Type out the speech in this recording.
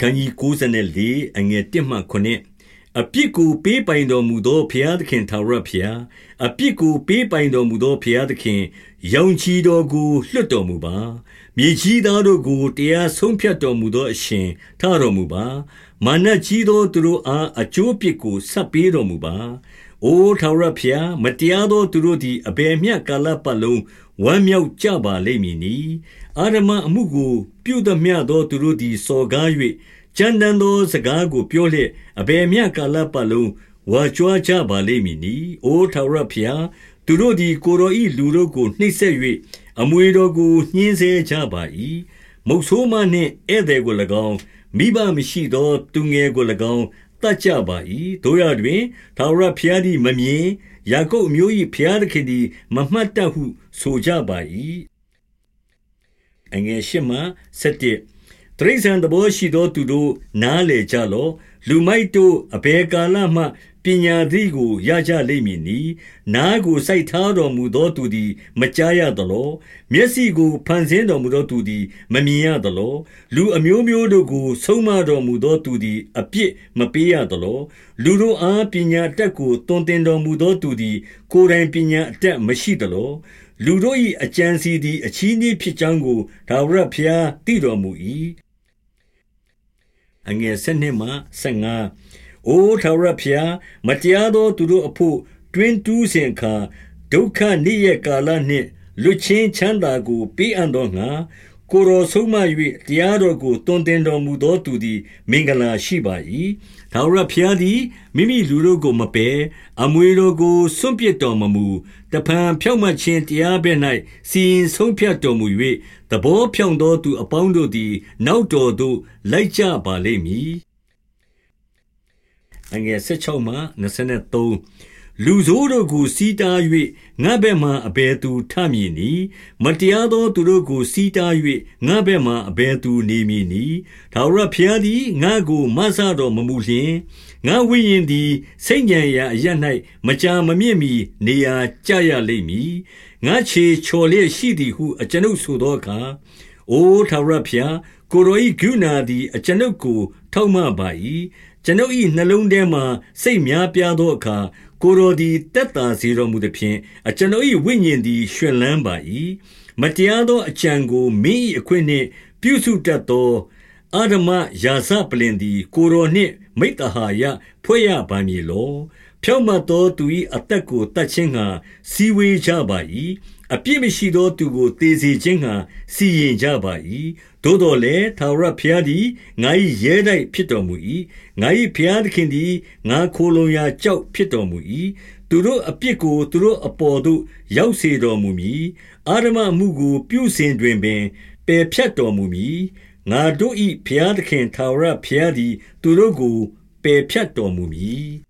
ခန်းကြီး94အငယ်1မှ9အပြစ်ကိုပေးပိုင်တော်မူသောဘုရားသခင်ထာဝရဘုရားအပြစ်ကိုပေးပိုင်တော်မူသောဘုရားသခင်ရောင်ချီတော်ကိုလွတ်တော်မူပါမြေကြီးသားတို့ကိုတရားဆုံးဖြတ်တော်မူသောအရှင်ထတော်မူပါမာနကြီးသောသူတို့အားအကျိုးပြစ်ကိုဆက်ပေးတော်မူပါ။ အိုထာဝရဘုရား မတရားသောသူတို့သည် အဘယ်မျှကာလပတ်လုံး ဝမ်းမြောက်ကြပါလိမ့်မည်နီ။အာရမအမှုကို ပြုသမျှသောသူတို့သည် စော်ကား၍ကြမ်းတမ်းသော စကားကိုပြောလျက် အဘယ်မျှကာလပတ်လုံး ဝါကြွားကြပါလိမ့်မည်နီ။အိုထာဝရဘုရား သူတို့သည် ကိုယ်တော်၏လူတို့ကို နှိပ်စက်၍အမွေတော်ကို ညှင်းဆဲကြပါ၏။မုတ်ဆိုးမနှင့် ဧည့်သည်ကို၎င်း မိဘမရှိသော သူငယ်ကို၎င်း တတ်ကြပါ၏တို့ရတွင်သာဝရဖျားသည်မမြင်ယာကုပ်အမျိုး၏ဖျားသခင်သည်မမှတ်တတ်ဟုဆိုကြပါ၏အငယ်ရှိမှ7တရိษံသဘောရှိသောသူတို့နားလေကြလော့လူမိုက်တို့အဘယ်ကာလမှပ ညာသိကို ရကြလိမ့်မည်နီ နားကို စိုက်ထားတော်မူသောသူသည် မကြားရသလော မျက်စိကို ဖန်ဆင်းတော်မူသောသူသည် မမြင်ရသလော လူအမျိုးမျိုးတို့ကို ဆုံးမတော်မူသောသူသည် အပြစ်မပေးရသလော လူတို့အား ပညာတတ်ကိုတွင်တင်တော်မူသောသူသည် ကိုယ်တိုင်ပညာအတတ်မရှိသလော လူတို့၏အကြံစီသည် အချီးနှီးဖြစ်ကြောင်းကိုဒါဝရဖျားသိတော်မူ၏အငယ်7မှ15 အိုထာဝရဘုရား မတရားသောသူတို့အဖို့ တွင်တူးစဉ်အခါ ဒုက္ခနေ့ရက်ကာလနှင့် လွတ်ချင်းချမ်းသာကို ပေးအပ်သောငါကိုယ်တော်ဆုံးမ၍တရားတော်ကိုတွင်တင်တော်မူသောသူသည် မင်္ဂလာရှိပါ၏။ထာဝရဘုရားသည် မိမိလူတို့ကို မပယ် အမွေတော်ကို စွန့်ပစ်တော်မမူ တဖန်ဖြောက်မှတ်ခြင်း တရားဘက်၌စီရင်ဆုံးဖြတ်တော်မူ၍သဘောဖြောင့်သောသူအပေါင်းတို့သည် နောက်တော်သို့ လိုက်ကြပါလိမ့်မည် အငယ်16မှ23လူဆိုးတို့ကိုစီးတား၍ငါဘက်မှအဘယ်သူထမည်နီမတရားသောသူတို့ကိုစီးတား၍ငါဘက်မှအဘယ်သူနေမည်နီဒါဝရဖျားသည်ငါကိုမဆတော်မမူလျင်ငါဝိညာဉ်သည်စိတ်ညံရာအရ၌မကြာမမြင့်မီနေရာကြရလိမ့်မည်ငါခြေချော်လျက်ရှိသည်ဟုအကျွန်ုပ်ဆိုသောအခါအိုထာဝရဖျားကိုရောဤဂုဏသည်အကျွန်ုပ်ကို ထောက်မှပါ၏ ကျွန်ုပ်၏နှလုံးထဲမှစိတ်များပြားသောအခါ ကိုယ်တော်သည်တက်တာစေတော်မူသဖြင့် အကျွန်ုပ်၏ဝိညာဉ်သည် ရွှင်လန်းပါ၏မတရားသောအကြံကို မင်း၏အခွင့်နှင့် ပြုစုတတ်သောအာဓမယာစပလင်သည် ကိုယ်တော်နှင့် မိတ္တဟာယဖွဲ့ရပါမည်လော ဖြောင့်မတ်သောသူ၏အသက်ကိုတတ်ခြင်းငှာစီဝေးကြပါ၏ အပြစ်မရှိသောသူကိုသေစေခြင်းငှာစီရင်ကြပါ၏သို့တော်လည်းသာဝရဘုရားသည်ငါ၏ရဲတိုက်ဖြစ်တော်မူ၏ငါ၏ဘုရားသခင်သည်ငါခိုလုံရာကြောက်ဖြစ်တော်မူ၏သူတို့အပြစ်ကိုသူတို့အပေါ်သို့ ရောက်စေတော်မူမည်အာရမမှုကို ပြုစဉ်တွင်ပင်ပယ်ဖြတ်တော်မူမည်ငါတို့၏ဘုရားသခင်ထာဝရဘုရားသည် သူတို့ကိုပယ်ဖြတ်တော်မူမည်